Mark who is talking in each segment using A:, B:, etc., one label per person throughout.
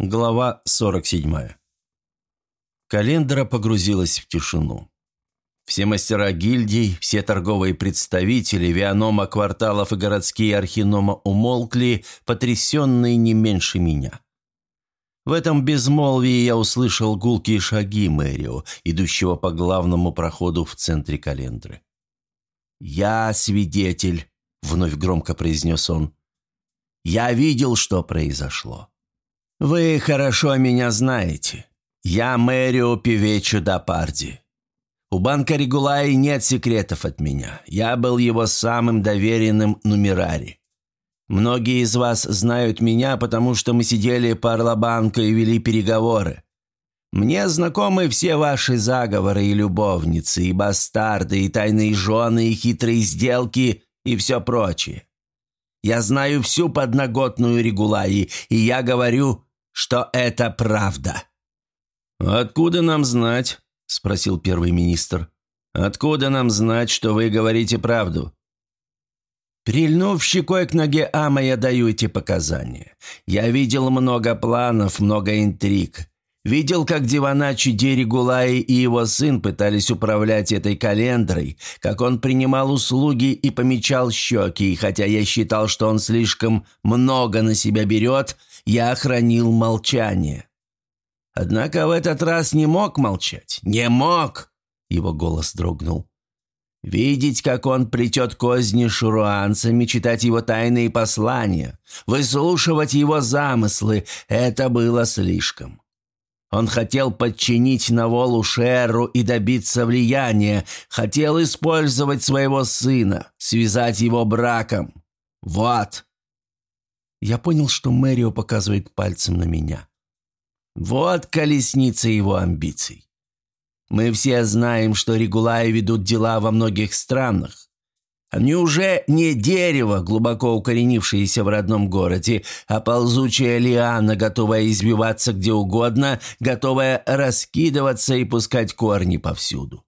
A: Глава 47. Календра погрузилась в тишину. Все мастера гильдий, все торговые представители, вианома кварталов и городские архинома умолкли, потрясенные не меньше меня. В этом безмолвии я услышал гулкие шаги Мэрио, идущего по главному проходу в центре календры. «Я свидетель», — вновь громко произнес он. «Я видел, что произошло. Вы хорошо меня знаете. Я Мэрио Певечу да Парди. У банка Регулаи нет секретов от меня. Я был его самым доверенным нумерари. Многие из вас знают меня, потому что мы сидели парлобанка и вели переговоры. Мне знакомы все ваши заговоры и любовницы, и бастарды, и тайные жены, и хитрые сделки, и все прочее. Я знаю всю подноготную Регулаи, и я говорю, что это правда».
B: «Откуда нам знать?» – спросил первый министр. «Откуда нам знать, что вы говорите правду?»
A: Прильнув щекой к ноге Ама, я даю эти показания. Я видел много планов, много интриг. Видел, как Диваначи Дерегулай и его сын пытались управлять этой календрой, как он принимал услуги и помечал щеки, и хотя я считал, что он слишком много на себя берет, я хранил молчание. Однако в этот раз не мог молчать. Не мог!» Его голос дрогнул. «Видеть, как он плетет козни шуруанцами, читать его тайные послания, выслушивать его замыслы – это было слишком. Он хотел подчинить Наволу Шеру и добиться влияния, хотел использовать своего сына, связать его браком. Вот!» Я понял, что Мэрио показывает пальцем на меня. Вот колесница его амбиций. Мы все знаем, что регулаи ведут дела во многих странах. Они уже не дерево, глубоко укоренившееся в родном городе, а ползучая лиана, готовая избиваться где угодно, готовая раскидываться и пускать корни повсюду.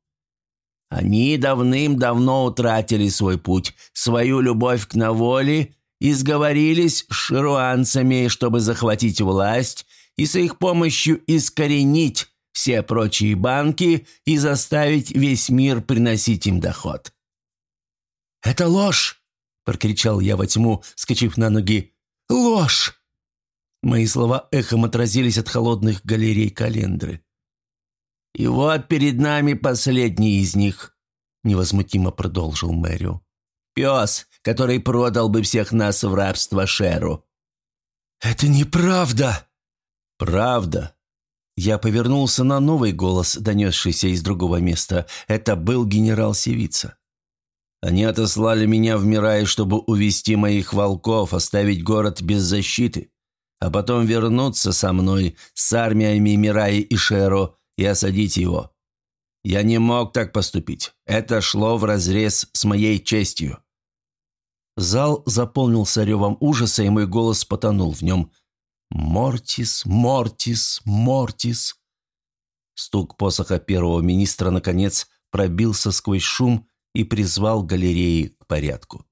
A: Они давным-давно утратили свой путь, свою любовь к наволе и сговорились с шируанцами, чтобы захватить власть и с их помощью искоренить все прочие банки и заставить весь мир приносить им доход. «Это ложь!» – прокричал я во тьму, скачив на ноги. «Ложь!» Мои слова эхом отразились от холодных галерей календры. «И вот перед нами последний из них», – невозмутимо продолжил Мэрио. «Пес, который продал бы всех нас в рабство Шеру». «Это неправда!» «Правда». Я повернулся на новый голос, донесшийся из другого места. Это был генерал Севица. Они отослали меня в Мирай, чтобы увести моих волков, оставить город без защиты, а потом вернуться со мной, с армиями Мираи и Шеро, и осадить его. Я не мог так поступить. Это шло вразрез с моей честью. Зал заполнился ревом ужаса, и мой голос потонул в нем. «Мортис, Мортис, Мортис!» Стук посоха первого министра, наконец, пробился сквозь шум и призвал галереи к порядку.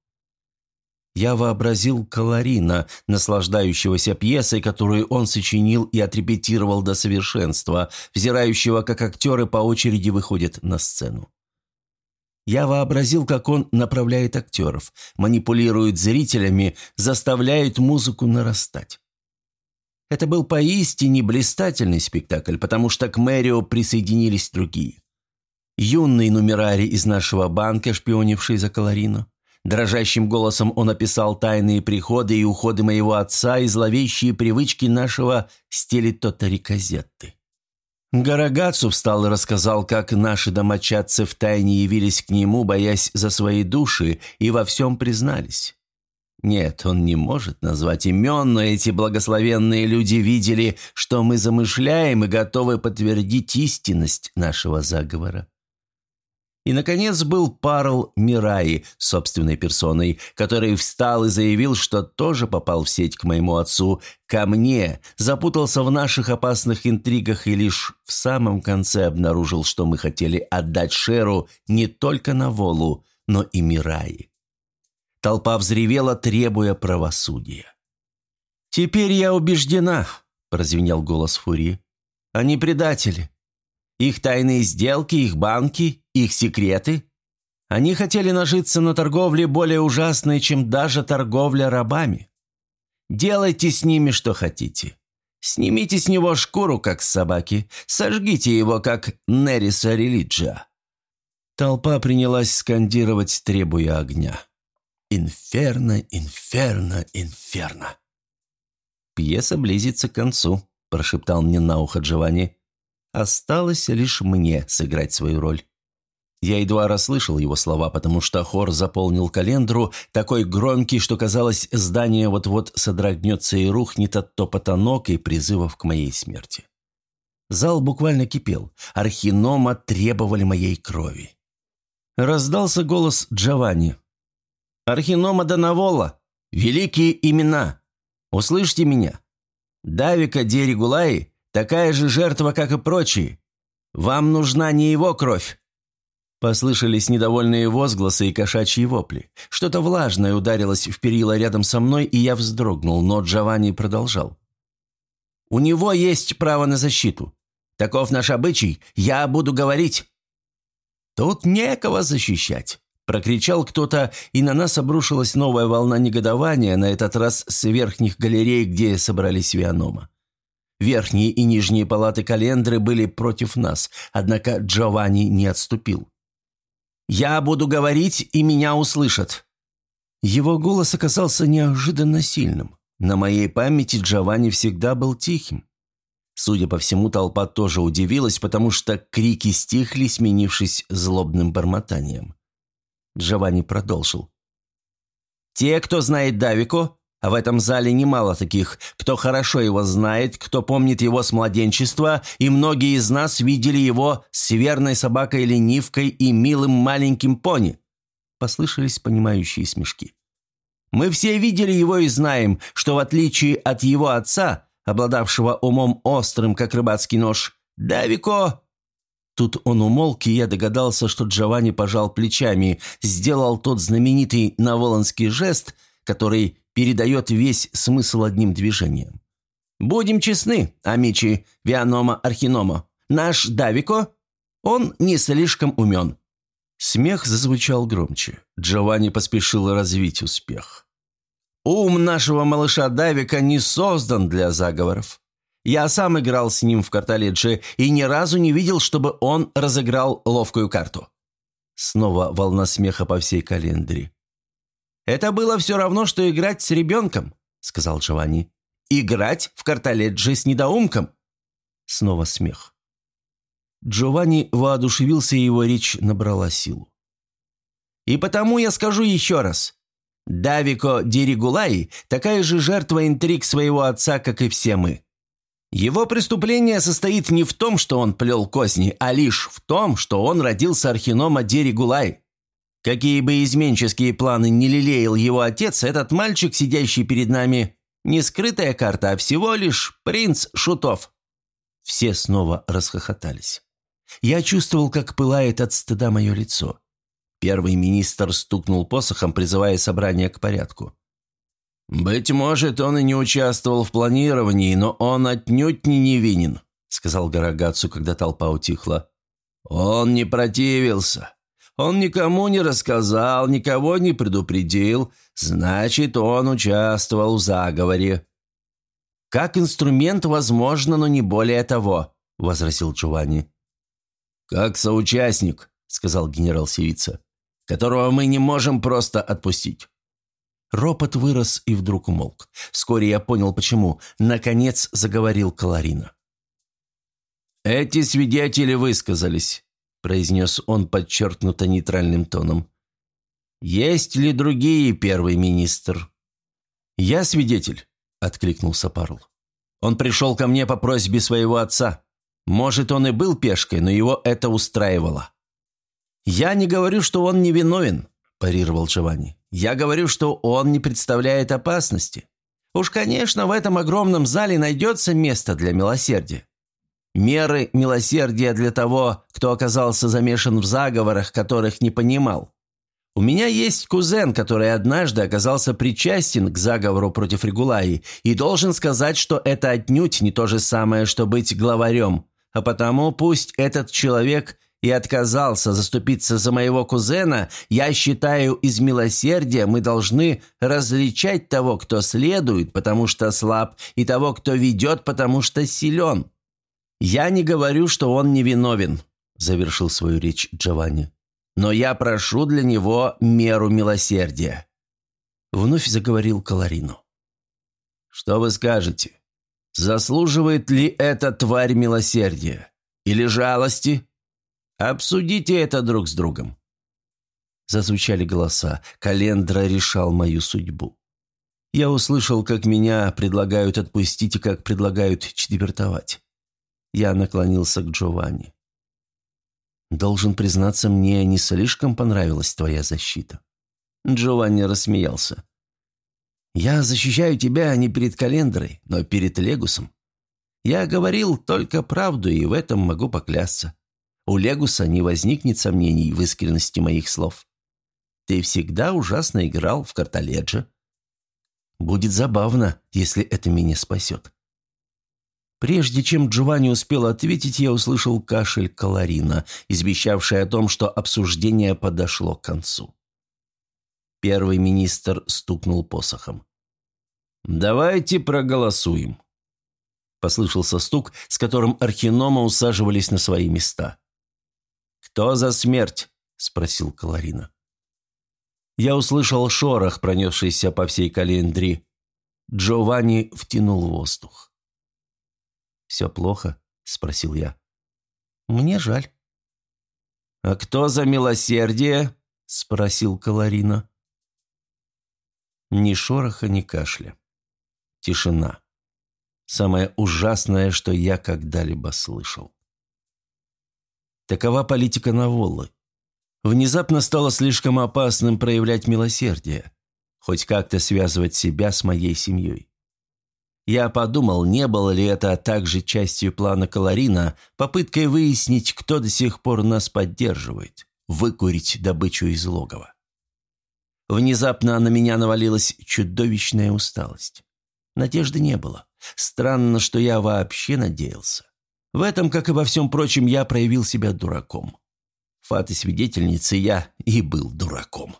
A: Я вообразил Каларина, наслаждающегося пьесой, которую он сочинил и отрепетировал до совершенства, взирающего, как актеры по очереди выходят на сцену. Я вообразил, как он направляет актеров, манипулирует зрителями, заставляет музыку нарастать. Это был поистине блистательный спектакль, потому что к Мэрио присоединились другие. Юный нумерарий из нашего банка, шпионивший за Каларино. Дрожащим голосом он описал тайные приходы и уходы моего отца и зловещие привычки нашего стелитота Казетты. Гарагацу встал и рассказал, как наши домочадцы втайне явились к нему, боясь за свои души, и во всем признались. Нет, он не может назвать имен, но эти благословенные люди видели, что мы замышляем и готовы подтвердить истинность нашего заговора. И, наконец, был Парл Мираи собственной персоной, который встал и заявил, что тоже попал в сеть к моему отцу, ко мне, запутался в наших опасных интригах и лишь в самом конце обнаружил, что мы хотели отдать Шеру не только на Волу, но и Мираи. Толпа взревела, требуя правосудия. «Теперь я убеждена», – прозвенел голос Фурии. «Они предатели. Их тайные сделки, их банки, их секреты. Они хотели нажиться на торговле более ужасной, чем даже торговля рабами. Делайте с ними, что хотите. Снимите с него шкуру, как с собаки, сожгите его, как Нериса Релиджа». Толпа принялась скандировать, требуя огня. «Инферно, инферно, инферно!» «Пьеса близится к концу», – прошептал мне на ухо Джованни. «Осталось лишь мне сыграть свою роль». Я едва расслышал его слова, потому что хор заполнил календру, такой громкий, что казалось, здание вот-вот содрогнется и рухнет от топота ног и призывов к моей смерти. Зал буквально кипел. Архинома требовали моей крови. Раздался голос Джованни. «Архинома Донавола! Великие имена! Услышьте меня! Давика Дерегулаи – такая же жертва, как и прочие. Вам нужна не его кровь, Послышались недовольные возгласы и кошачьи вопли. Что-то влажное ударилось в перила рядом со мной, и я вздрогнул, но Джованни продолжал. «У него есть право на защиту. Таков наш обычай. Я буду говорить». «Тут некого защищать», – прокричал кто-то, и на нас обрушилась новая волна негодования, на этот раз с верхних галерей, где собрались Вианома. Верхние и нижние палаты календры были против нас, однако Джованни не отступил. «Я буду говорить, и меня услышат». Его голос оказался неожиданно сильным. На моей памяти Джованни всегда был тихим. Судя по всему, толпа тоже удивилась, потому что крики стихли, сменившись злобным бормотанием. Джованни продолжил. «Те, кто знает Давико, в этом зале немало таких, кто хорошо его знает, кто помнит его с младенчества, и многие из нас видели его с верной собакой-ленивкой и милым маленьким пони. Послышались понимающие смешки. Мы все видели его и знаем, что в отличие от его отца, обладавшего умом острым, как рыбацкий нож, Давико... Тут он умолк, и я догадался, что Джованни пожал плечами, сделал тот знаменитый наволонский жест, который передает весь смысл одним движением. «Будем честны, Амичи, Вианома, Архинома. Наш Давико, он не слишком умен». Смех зазвучал громче. Джованни поспешил развить успех. «Ум нашего малыша Давика не создан для заговоров. Я сам играл с ним в карталедже и ни разу не видел, чтобы он разыграл ловкую карту». Снова волна смеха по всей календре. «Это было все равно, что играть с ребенком», — сказал Джованни. «Играть в карталеджи с недоумком». Снова смех. Джованни воодушевился, и его речь набрала силу. «И потому я скажу еще раз. Давико Диригулай – такая же жертва интриг своего отца, как и все мы. Его преступление состоит не в том, что он плел козни, а лишь в том, что он родился Архинома Диригулай. Какие бы изменческие планы не лелеял его отец, этот мальчик, сидящий перед нами, не скрытая карта, а всего лишь принц Шутов». Все снова расхохотались. Я чувствовал, как пылает от стыда мое лицо. Первый министр стукнул посохом, призывая собрание к порядку. «Быть может, он и не участвовал в планировании, но он отнюдь не невинен», сказал Гарагацу, когда толпа утихла. «Он не противился. Он никому не рассказал, никого не предупредил, значит, он участвовал в заговоре». «Как инструмент, возможно, но не более того», – возразил Джованни. «Как соучастник», – сказал генерал Севица, – «которого мы не можем просто отпустить». Ропот вырос и вдруг умолк. Вскоре я понял, почему. Наконец заговорил Каларина. «Эти свидетели высказались. – произнес он подчеркнуто нейтральным тоном. «Есть ли другие, первый министр?» «Я свидетель», – откликнулся Парл. «Он пришел ко мне по просьбе своего отца. Может, он и был пешкой, но его это устраивало». «Я не говорю, что он невиновен», – парировал Джованни. «Я говорю, что он не представляет опасности. Уж, конечно, в этом огромном зале найдется место для милосердия. Меры милосердия для того, кто оказался замешан в заговорах, которых не понимал. У меня есть кузен, который однажды оказался причастен к заговору против Регулаи, и должен сказать, что это отнюдь не то же самое, что быть главарем, а потому пусть этот человек и отказался заступиться за моего кузена, я считаю, из милосердия мы должны различать того, кто следует, потому что слаб, и того, кто ведет, потому что силен. Я не говорю, что он невиновен», – завершил свою речь Джованни. «Но я прошу для него меру милосердия». Вновь заговорил Каларину. «Что вы скажете? Заслуживает ли эта тварь милосердия? Или жалости?» Обсудите это друг с другом». Зазвучали голоса. Календра решал мою судьбу. Я услышал, как меня предлагают отпустить и как предлагают четвертовать. Я наклонился к Джованни. «Должен признаться, мне не слишком понравилась твоя защита». Джованни рассмеялся. «Я защищаю тебя не перед Календрой, но перед Легусом. Я говорил только правду, и в этом могу поклясться. У Легуса не возникнет сомнений в искренности моих слов. Ты всегда ужасно играл в картоледжа. Будет забавно, если это меня спасет. Прежде чем Джованни успел ответить, я услышал кашель Каларина, извещавший о том, что обсуждение подошло к концу. Первый министр стукнул посохом. «Давайте проголосуем», — послышался стук, с которым архинома усаживались на свои места. «Кто за смерть?» – спросил Каларина. Я услышал шорох, пронесшийся по всей календре. Джованни втянул воздух. «Все плохо?» – спросил я. «Мне жаль». «А кто за милосердие?» – спросил Каларина. Ни шороха, ни кашля. Тишина. Самое ужасное, что я когда-либо слышал. Такова политика Наволлы. Внезапно стало слишком опасным проявлять милосердие, хоть как-то связывать себя с моей семьей. Я подумал, не было ли это также частью плана Каларина, попыткой выяснить, кто до сих пор нас поддерживает, выкурить добычу из логова. Внезапно на меня навалилась чудовищная усталость. Надежды не было. Странно, что я вообще надеялся. В этом, как и во всем прочем, я проявил себя дураком. Фаты свидетельницы я и был дураком.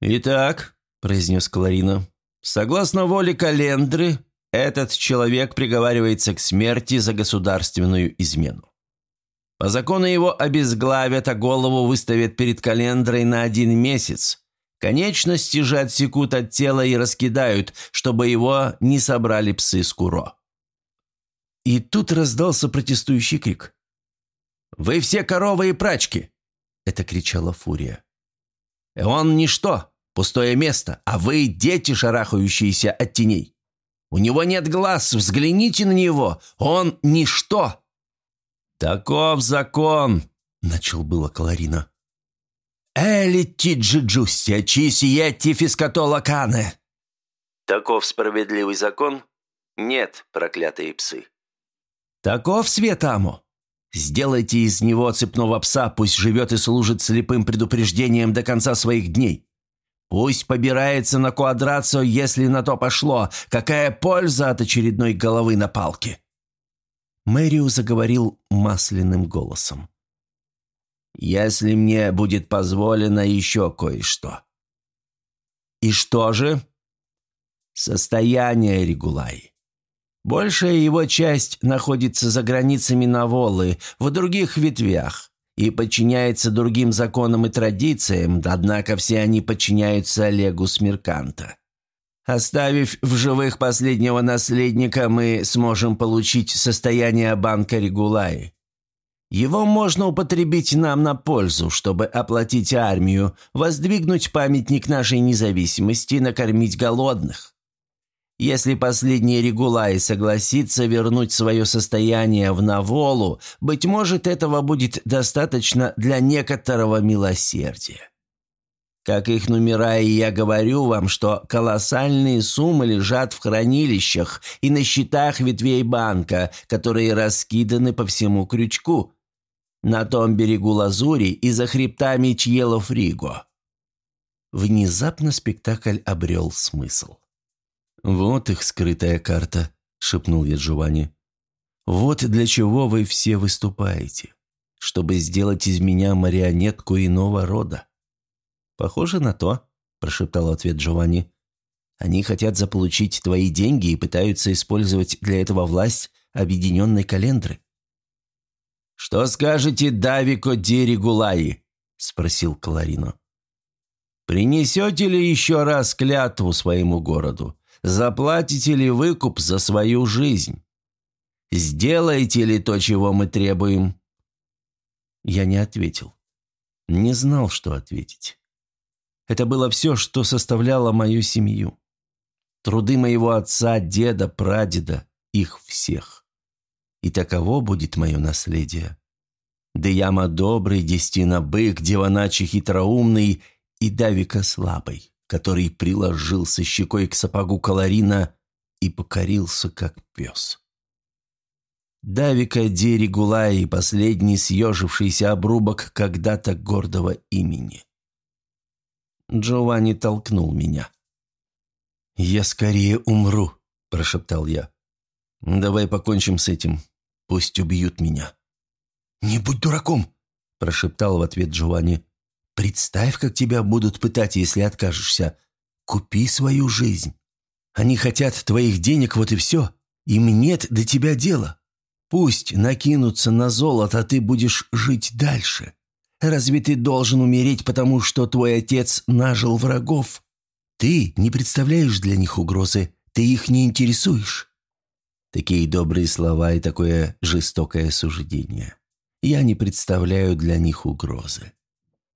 A: «Итак», – произнес Кларина, – «согласно воле Календры, этот человек приговаривается к смерти за государственную измену. По закону его обезглавят, а голову выставят перед Календрой на один месяц. Конечности же отсекут от тела и раскидают, чтобы его не собрали псы с куро. И тут раздался протестующий крик. «Вы все коровы и прачки!» – это кричала Фурия. «Он ничто, пустое место, а вы – дети, шарахающиеся от теней. У него нет глаз, взгляните на него, он ничто!» «Таков закон!» – начал было Каларина. «Эли тиджи джустия, чисиети фискатола кане!» «Таков справедливый закон?» «Нет, проклятые псы!» «Таков свет Аму. Сделайте из него цепного пса, пусть живет и служит слепым предупреждением до конца своих дней. Пусть побирается на квадрацию, если на то пошло. Какая польза от очередной головы на палке?» Мэриу заговорил масляным голосом. «Если мне будет позволено еще кое-что». «И что же?» «Состояние Регулай. Большая его часть находится за границами Наволы, в других ветвях, и подчиняется другим законам и традициям, однако все они подчиняются Олегу Смерканта. Оставив в живых последнего наследника, мы сможем получить состояние банка Регулаи. Его можно употребить нам на пользу, чтобы оплатить армию, воздвигнуть памятник нашей независимости, накормить голодных. Если последний Регулай согласится вернуть свое состояние в Наволу, быть может, этого будет достаточно для некоторого милосердия. Как их номера, и я говорю вам, что колоссальные суммы лежат в хранилищах и на счетах ветвей банка, которые раскиданы по всему крючку, на том берегу Лазури и за хребтами Чьелов-Риго. Внезапно спектакль обрел смысл. «Вот их скрытая карта», — шепнул я Джованни. «Вот для чего вы все выступаете. Чтобы сделать из меня марионетку иного рода». «Похоже на то», — прошептал ответ Джованни. «Они хотят заполучить твои деньги и пытаются использовать для этого власть объединенной календры».
B: «Что скажете Давико Дерегулаи?» – спросил Каларино. «Принесете ли еще раз клятву своему городу? Заплатите ли выкуп за свою жизнь? Сделаете ли то, чего мы требуем?»
A: Я не ответил. Не знал, что ответить. Это было все, что составляло мою семью. Труды моего отца, деда, прадеда, их всех. И таково будет мое наследие. Деяма добрый, Дестина бык, Деваначи хитроумный и Давика слабый, который приложился щекой к сапогу Каларина и покорился, как пес. Давика Дерегула и последний съежившийся обрубок когда-то гордого имени. Джованни толкнул меня. «Я скорее умру», – прошептал я. «Давай покончим с этим. Пусть убьют меня». «Не будь дураком!» – прошептал в ответ Джованни. «Представь, как тебя будут пытать, если откажешься. Купи свою жизнь. Они хотят твоих денег, вот и все. Им нет до тебя дела. Пусть накинутся на золото, а ты будешь жить дальше. Разве ты должен умереть, потому что твой отец нажил врагов? Ты не представляешь для них угрозы, ты их не интересуешь». Такие добрые слова и такое жестокое суждение. Я не представляю для них угрозы.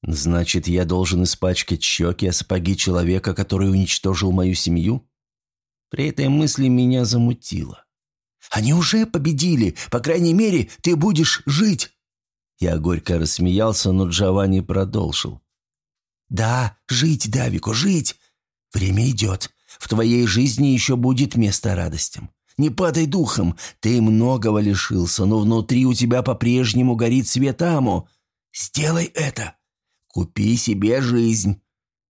A: Значит, я должен испачкать щеки о сапоги человека, который уничтожил мою семью? При этой мысли меня замутило. Они уже победили. По крайней мере, ты будешь жить. Я горько рассмеялся, но Джованни продолжил. «Да, жить, Давико, жить. Время идет. В твоей жизни еще будет место радостям. Не падай духом, ты многого лишился, но внутри у тебя по-прежнему горит свет Аму. Сделай это. Купи себе жизнь.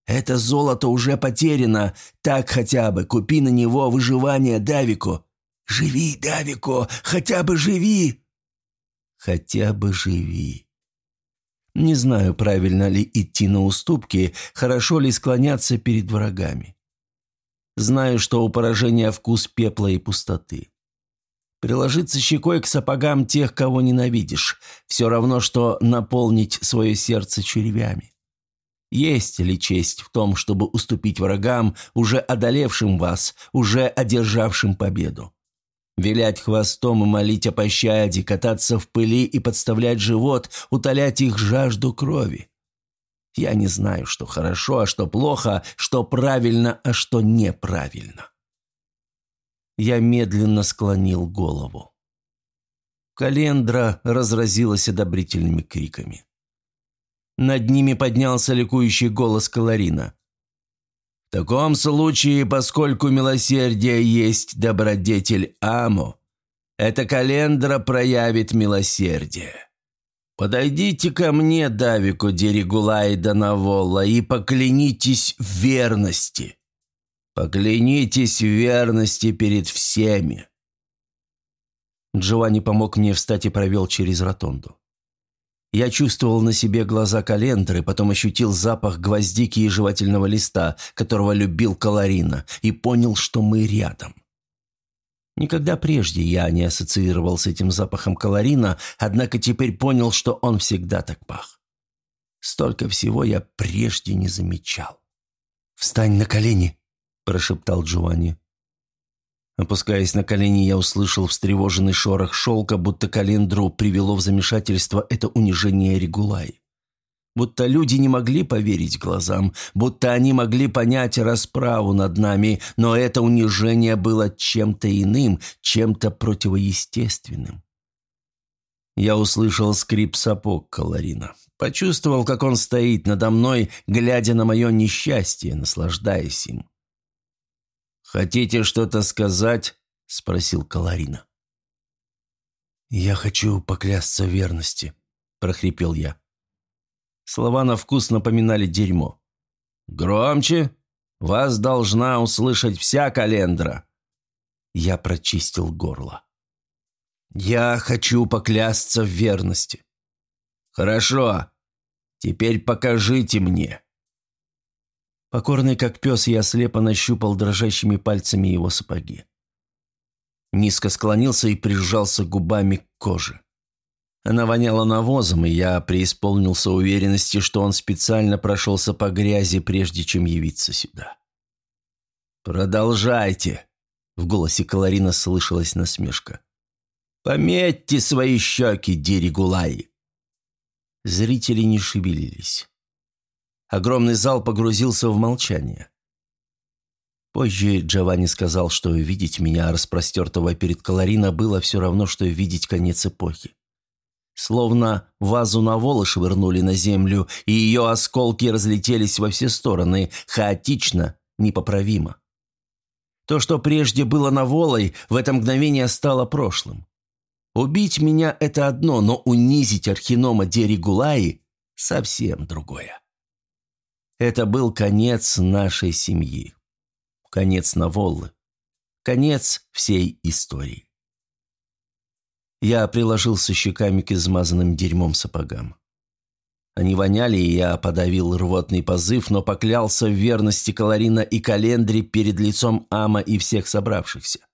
A: Это золото уже потеряно. Так хотя бы купи на него выживание Давико. Живи, Давико, хотя бы живи. Хотя бы живи. Не знаю, правильно ли идти на уступки, хорошо ли склоняться перед врагами. Знаю, что у поражения вкус пепла и пустоты. Приложиться щекой к сапогам тех, кого ненавидишь, все равно, что наполнить свое сердце червями. Есть ли честь в том, чтобы уступить врагам, уже одолевшим вас, уже одержавшим победу? Вилять хвостом и молить о пощаде, кататься в пыли и подставлять живот, утолять их жажду крови. Я не знаю, что хорошо, а что плохо, что правильно, а что неправильно. Я медленно склонил голову. Календра разразилась одобрительными криками. Над ними поднялся ликующий голос Каларина. «В таком случае, поскольку милосердие есть добродетель Амо, эта календра проявит милосердие. «Подойдите ко мне, Давику Дерегулай Данаволла, и поклянитесь в верности. Поклянитесь в верности перед всеми». Джованни помог мне встать и провел через ротонду. Я чувствовал на себе глаза календры, потом ощутил запах гвоздики и жевательного листа, которого любил Каларина, и понял, что мы рядом. Никогда прежде я не ассоциировал с этим запахом колорина, однако теперь понял, что он всегда так пах. Столько всего я прежде не замечал. «Встань на колени!» – прошептал Джованни. Опускаясь на колени, я услышал встревоженный шорох шелка, будто календру привело в замешательство это унижение Регулай будто люди не могли поверить глазам, будто они могли понять расправу над нами, но это унижение было чем-то иным, чем-то противоестественным. Я услышал скрип сапог Каларина. Почувствовал, как он стоит надо мной, глядя на мое несчастье, наслаждаясь им. «Хотите что-то сказать?» – спросил Каларина. «Я хочу поклясться верности», – прохрипел я. Слова на вкус напоминали дерьмо. «Громче! Вас должна услышать вся календра!»
B: Я прочистил горло. «Я хочу поклясться в верности».
A: «Хорошо. Теперь покажите мне».
B: Покорный как пес, я слепо нащупал дрожащими пальцами его сапоги. Низко склонился и прижался губами к коже. Она воняла навозом, и я преисполнился уверенности, что он специально прошелся по грязи, прежде чем явиться сюда.
A: «Продолжайте!» — в голосе Каларина слышалась насмешка. «Пометьте свои щеки, Диригулай!»
B: Зрители не шевелились. Огромный зал погрузился в молчание. Позже Джованни сказал, что видеть меня, распростертого перед Каларино, было все равно, что видеть конец эпохи. Словно вазу на волы швырнули на землю, и ее осколки разлетелись во все стороны, хаотично, непоправимо. То, что прежде было наволой, в это мгновение стало прошлым. Убить меня – это одно, но унизить Архинома Деригулаи – совсем другое. Это был конец нашей семьи. Конец Наволлы. Конец всей истории. Я приложился щеками к измазанным дерьмом сапогам. Они воняли, и я подавил рвотный позыв, но поклялся в верности Каларина и Календри перед лицом Ама и всех собравшихся.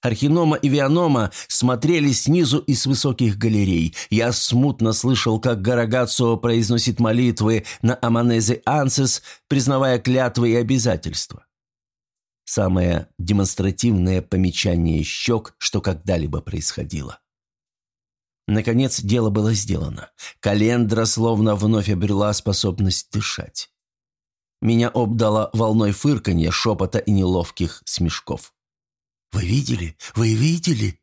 B: Архинома и Вианома смотрели снизу и с высоких галерей. Я смутно слышал, как Гарагацо произносит молитвы на Аманезе Ансес, признавая клятвы и обязательства. Самое демонстративное помечание щек, что когда-либо происходило. Наконец дело было сделано. Календра словно вновь обрела способность дышать. Меня обдало волной фырканья, шепота и неловких смешков. Вы видели? Вы видели?»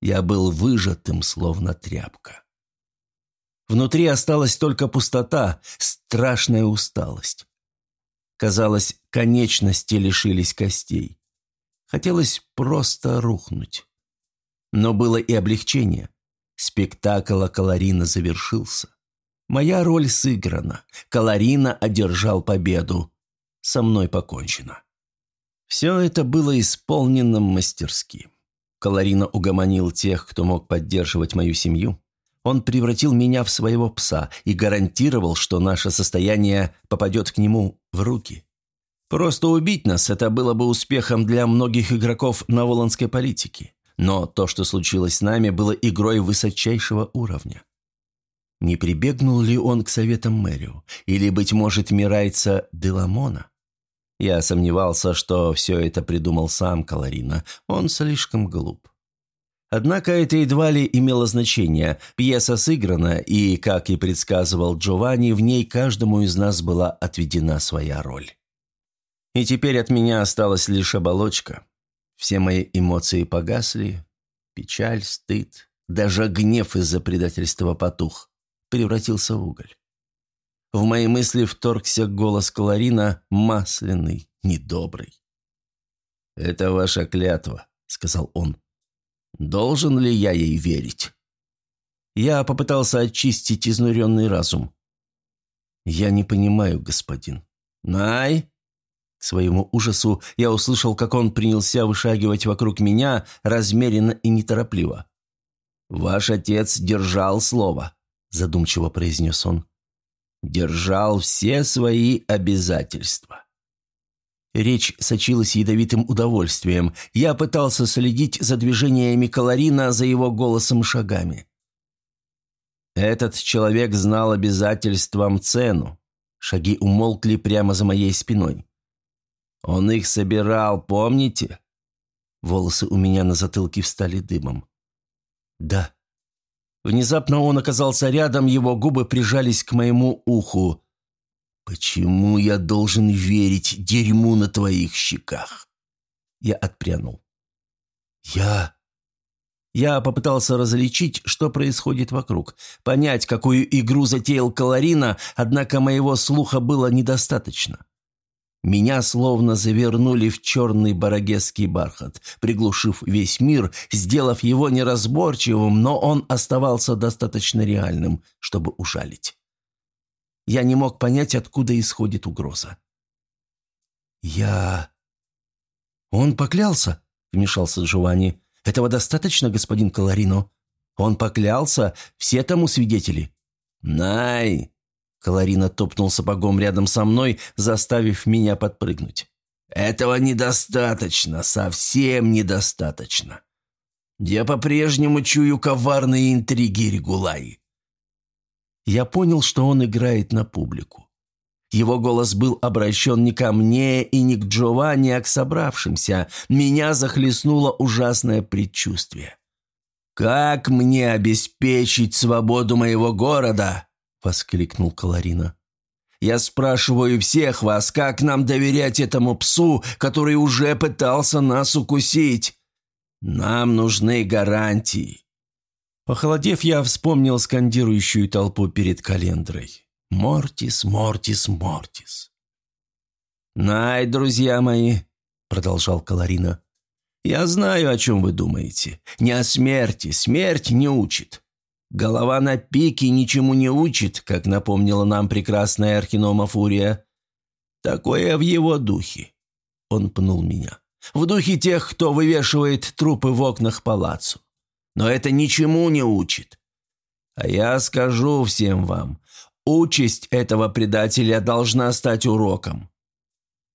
B: Я был выжатым, словно тряпка. Внутри осталась только пустота, страшная усталость. Казалось, конечности лишились костей. Хотелось просто рухнуть. Но было и облегчение. Спектакль Каларина завершился. Моя роль сыграна. Каларина одержал победу. Со мной покончено. Все это было исполнено мастерски. Каларина угомонил тех, кто мог поддерживать мою семью. Он превратил меня в своего пса и гарантировал, что наше состояние попадет к нему в руки. Просто убить нас – это было бы успехом для многих игроков наволонской политики. Но то, что случилось с нами, было игрой высочайшего уровня. Не прибегнул ли он к советам Мэрио? Или, быть может, Мирайца Деламона? Я сомневался, что все это придумал сам Каларина. Он слишком глуп. Однако это едва ли имело значение. Пьеса сыграна, и, как и предсказывал Джованни, в ней каждому из нас была отведена своя роль. И теперь от меня осталась лишь оболочка. Все мои эмоции погасли. Печаль, стыд, даже гнев из-за предательства потух. Превратился в уголь. В мои мысли вторгся голос Кларина, масляный, недобрый. «Это ваша клятва», — сказал он. «Должен ли я ей верить?» Я попытался очистить изнуренный разум. «Я не понимаю, господин». «Най!» К своему ужасу я услышал, как он принялся вышагивать вокруг меня размеренно и неторопливо. «Ваш отец держал слово», — задумчиво произнес он держал все свои обязательства. Речь сочилась ядовитым удовольствием. Я пытался следить за движениями Каларина, за его голосом шагами. Этот человек знал обязательствам цену. Шаги умолкли прямо за моей спиной. Он их собирал, помните? Волосы у меня на затылке встали дымом. Да, Внезапно он оказался рядом, его губы прижались к моему уху. «Почему я должен верить дерьму на твоих щеках?» Я отпрянул. «Я...» Я попытался различить, что происходит вокруг, понять, какую игру затеял Каларина, однако моего слуха было недостаточно. Меня словно завернули в черный барагесский бархат, приглушив весь мир, сделав его неразборчивым, но он оставался достаточно реальным, чтобы ужалить.
A: Я не мог понять, откуда исходит угроза. «Я...» «Он поклялся?» — вмешался Джованни. «Этого достаточно, господин Каларино? Он поклялся, все тому свидетели».
B: «Най!»
A: — Каларина топнул сапогом рядом со мной, заставив меня подпрыгнуть.
B: «Этого недостаточно, совсем недостаточно. Я по-прежнему чую коварные интриги Регулаи».
A: Я понял, что он играет на публику. Его голос был обращен не ко мне и не к Джованни, а к собравшимся. Меня захлестнуло ужасное предчувствие.
B: «Как мне обеспечить свободу моего города?» — воскликнул Каларина. «Я спрашиваю всех вас, как нам доверять этому псу, который уже пытался нас укусить? Нам нужны гарантии».
A: Похолодев, я вспомнил скандирующую толпу перед календрой. «Мортис, Мортис, Мортис».
B: «Най, друзья мои», — продолжал Каларина, — «я знаю, о чем вы думаете. Не о смерти, смерть не учит. Голова на пике ничему не учит, как напомнила нам прекрасная Архинома Фурия. Такое в его духе». Он пнул меня. «В духе тех, кто вывешивает трупы в окнах палацу. Но это ничему не учит. А я скажу всем вам, Участь этого предателя должна стать уроком.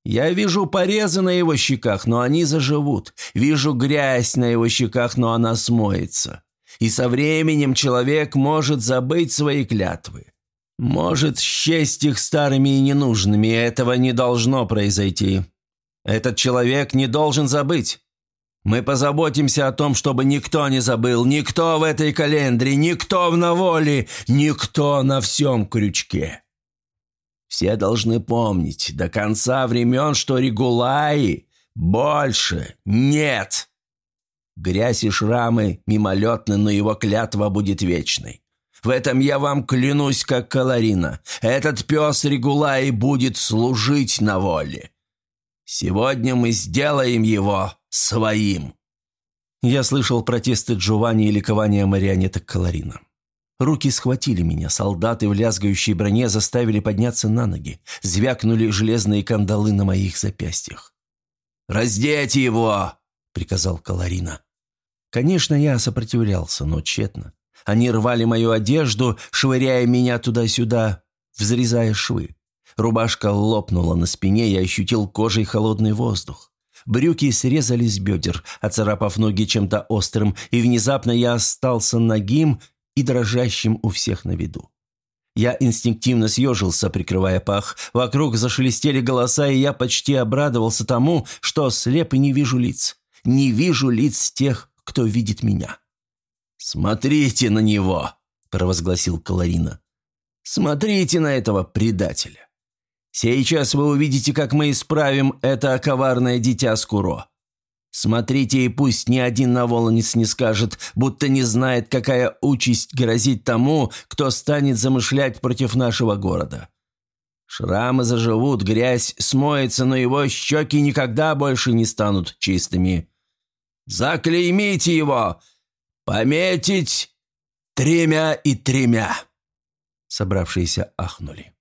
B: Я вижу порезы на его щеках, но они заживут. Вижу грязь на его щеках, но она смоется. И со временем человек может забыть свои клятвы. Может счесть их старыми и ненужными, этого не должно произойти. Этот человек не должен забыть. Мы позаботимся о том, чтобы никто не забыл, никто в этой календре, никто в Наволе, никто на всем крючке. Все должны помнить до конца времен, что Регулаи больше нет. Грязь и шрамы мимолетны, но его клятва будет вечной. В этом я вам клянусь, как Каларина. Этот пес Регулаи будет служить на воле. Сегодня мы сделаем его своим.
A: Я слышал протесты Джованни и ликование марионеток Каларина. Руки схватили меня, солдаты в лязгающей броне заставили подняться на ноги, звякнули железные кандалы на моих запястьях.
B: «Раздеть его!» — приказал Каларина.
A: Конечно, я сопротивлялся, но тщетно. Они рвали мою одежду, швыряя меня туда-сюда, взрезая швы. Рубашка лопнула на спине, я ощутил кожей холодный воздух. Брюки срезали с бедер, оцарапав ноги чем-то острым, и внезапно я остался нагим и дрожащим у всех на виду. Я инстинктивно съежился, прикрывая пах. Вокруг зашелестели голоса, и я почти обрадовался тому, что слеп и не вижу лиц. Не вижу лиц тех, кто видит меня.
B: «Смотрите на него!» – провозгласил Каларина. «Смотрите на этого предателя!» Сейчас вы увидите, как мы исправим это коварное дитя Скуро. Смотрите, и пусть ни один наволонец не скажет, будто не знает, какая участь грозит тому, кто станет замышлять против нашего города. Шрамы заживут, грязь смоется, но его щеки никогда больше не станут чистыми. Заклеймите его! Пометить тремя и тремя!» Собравшиеся ахнули.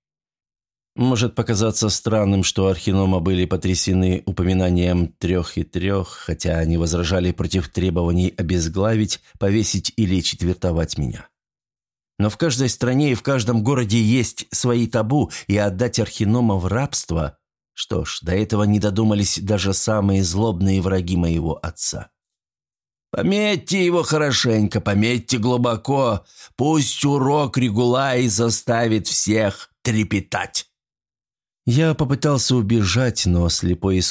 A: Может показаться странным, что архинома были потрясены упоминанием трех и трех, хотя они возражали против требований обезглавить, повесить или четвертовать меня. Но в каждой стране и в каждом городе есть свои табу, и отдать архинома в рабство... Что ж, до этого не додумались даже самые злобные враги моего отца.
B: «Пометьте его хорошенько, пометьте глубоко, пусть урок Регулаи заставит всех трепетать».
A: Я попытался убежать, но слепой и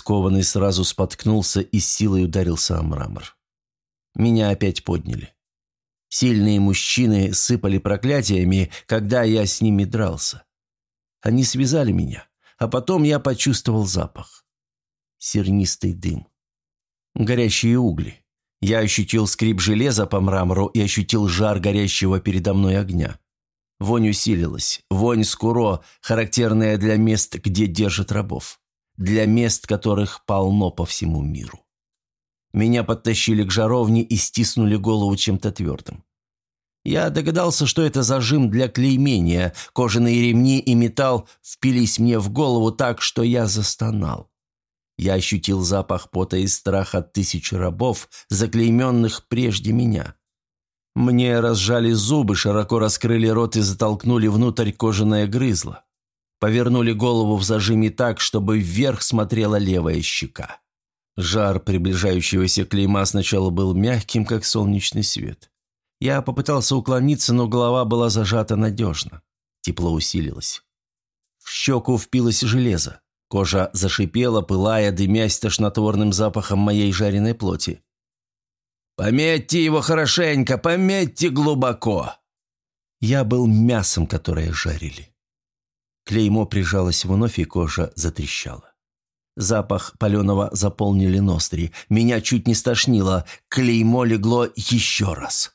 A: сразу споткнулся и с силой ударился о мрамор. Меня опять подняли. Сильные мужчины сыпали проклятиями, когда я с ними дрался. Они связали меня, а потом я почувствовал запах. Сернистый дым. Горящие угли. Я ощутил скрип железа по мрамору и ощутил жар горящего передо мной огня. Вонь усилилась. Вонь скуро, характерная для мест, где держат рабов. Для мест, которых полно по всему миру. Меня подтащили к жаровне и стиснули голову чем-то твердым. Я догадался, что это зажим для клеймения. Кожаные ремни и металл впились мне в голову так, что я застонал. Я ощутил запах пота и страха тысяч рабов, заклейменных прежде меня. Мне разжали зубы, широко раскрыли рот и затолкнули внутрь кожаное грызло. Повернули голову в зажиме так, чтобы вверх смотрела левая щека. Жар приближающегося клейма сначала был мягким, как солнечный свет. Я попытался уклониться, но голова была зажата надежно. Тепло усилилось. В щеку впилось железо. Кожа зашипела, пылая, дымясь тошнотворным запахом моей жареной плоти. «Пометьте его хорошенько, пометьте глубоко!» Я был мясом, которое жарили. Клеймо прижалось вновь, и кожа затрещала. Запах паленого заполнили ноздри. Меня чуть не стошнило. Клеймо легло еще раз.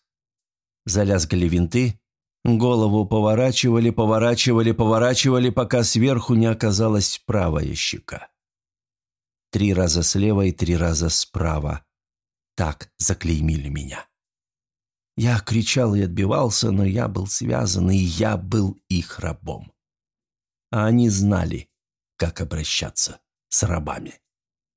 A: Залязгали винты. Голову поворачивали, поворачивали, поворачивали, пока сверху не оказалась правая щека. Три раза слева и три раза справа. Так заклеймили меня. Я кричал и отбивался, но я был связан, и я был их рабом. А они знали, как обращаться с рабами.